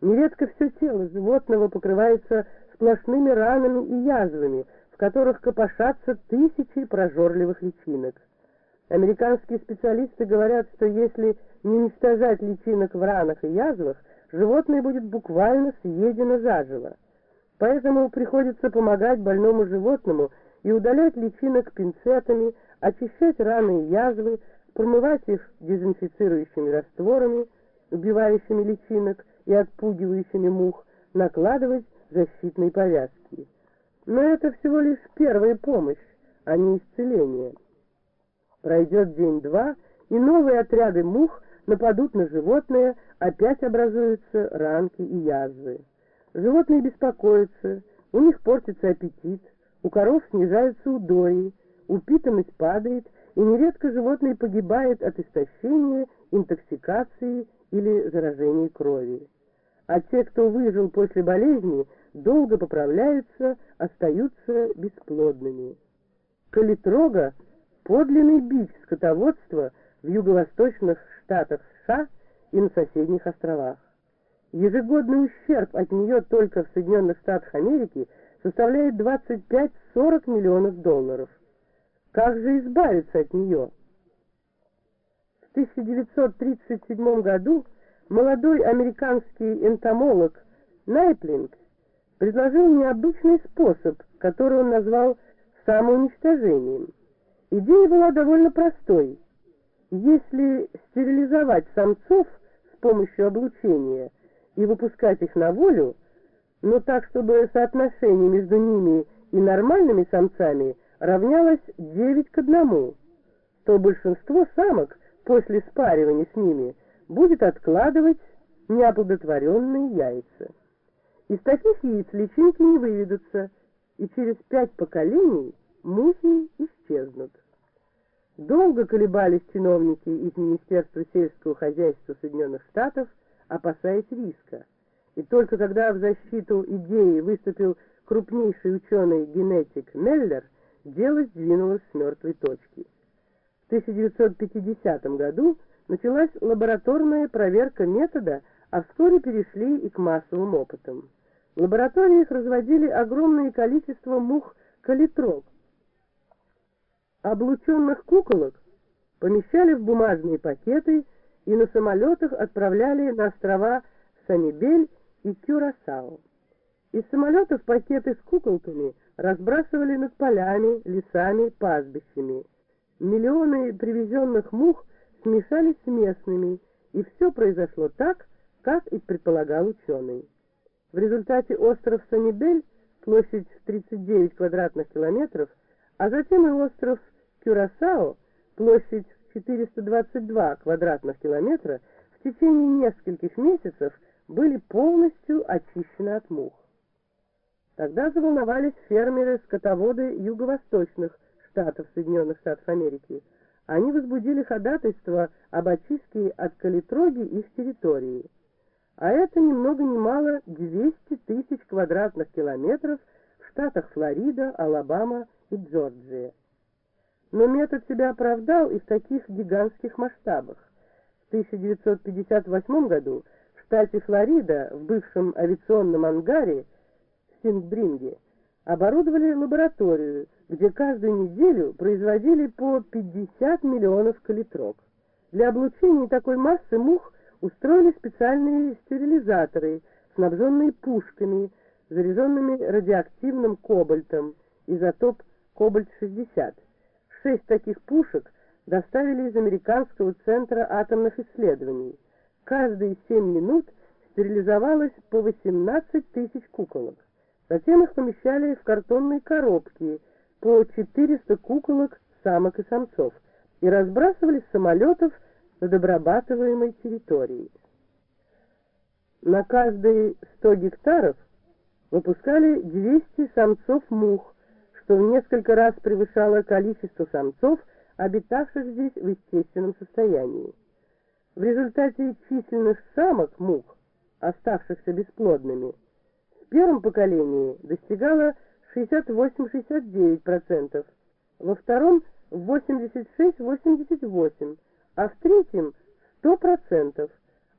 Нередко все тело животного покрывается сплошными ранами и язвами, в которых копошатся тысячи прожорливых личинок. Американские специалисты говорят, что если не уничтожать личинок в ранах и язвах, животное будет буквально съедено заживо. Поэтому приходится помогать больному животному и удалять личинок пинцетами, очищать раны и язвы, промывать их дезинфицирующими растворами, убивающими личинок и отпугивающими мух, накладывать защитные повязки. Но это всего лишь первая помощь, а не исцеление. Пройдет день-два, и новые отряды мух нападут на животное, опять образуются ранки и язвы. Животные беспокоятся, у них портится аппетит, у коров снижаются удои, упитанность падает, и нередко животное погибает от истощения, интоксикации или заражения крови. А те, кто выжил после болезни, долго поправляются, остаются бесплодными. Калитрога – подлинный бич скотоводства в юго-восточных штатах США и на соседних островах. Ежегодный ущерб от нее только в Соединенных Штатах Америки составляет 25-40 миллионов долларов. Как же избавиться от нее? В 1937 году молодой американский энтомолог Найплинг предложил необычный способ, который он назвал самоуничтожением. Идея была довольно простой. Если стерилизовать самцов с помощью облучения и выпускать их на волю, но так, чтобы соотношение между ними и нормальными самцами равнялось 9 к 1, то большинство самок после спаривания с ними будет откладывать неоплодотворенные яйца. Из таких яиц личинки не выведутся, и через пять поколений мухи исчезнут. Долго колебались чиновники из Министерства сельского хозяйства Соединенных Штатов, опасаясь риска. И только когда в защиту идеи выступил крупнейший ученый-генетик Меллер, дело сдвинулось с мертвой точки. В 1950 году началась лабораторная проверка метода, а вскоре перешли и к массовым опытам. В лабораториях разводили огромное количество мух-калитрог. Облученных куколок помещали в бумажные пакеты и на самолетах отправляли на острова Санибель и Кюрасао. Из самолетов пакеты с куколками разбрасывали над полями, лесами, пастбищами. Миллионы привезенных мух смешались с местными, и все произошло так, как и предполагал ученый. В результате остров Санибель, площадь 39 квадратных километров, а затем и остров Кюрасао, площадь 422 квадратных километра, в течение нескольких месяцев были полностью очищены от мух. Тогда заволновались фермеры-скотоводы юго-восточных штатов Соединенных Штатов Америки. Они возбудили ходатайство об очистке от калитроги их территории. А это ни много ни мало 200 тысяч квадратных километров в штатах Флорида, Алабама и Джорджия. Но метод себя оправдал и в таких гигантских масштабах. В 1958 году в штате Флорида, в бывшем авиационном ангаре в Сингбринге, оборудовали лабораторию, где каждую неделю производили по 50 миллионов калитрог. Для облучения такой массы мух устроили специальные стерилизаторы, снабженные пушками, заряженными радиоактивным кобальтом, изотоп кобальт-60. Шесть таких пушек доставили из Американского центра атомных исследований. Каждые семь минут стерилизовалось по 18 тысяч куколок. Затем их помещали в картонные коробки, по 400 куколок, самок и самцов, и разбрасывали с самолетов над обрабатываемой территорией. На каждые 100 гектаров выпускали 200 самцов мух, что в несколько раз превышало количество самцов, обитавших здесь в естественном состоянии. В результате численных самок мух, оставшихся бесплодными, в первом поколении достигало 68-69%, во втором 86-88%, а в третьем 100%,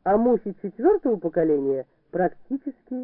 а мухи четвертого поколения практически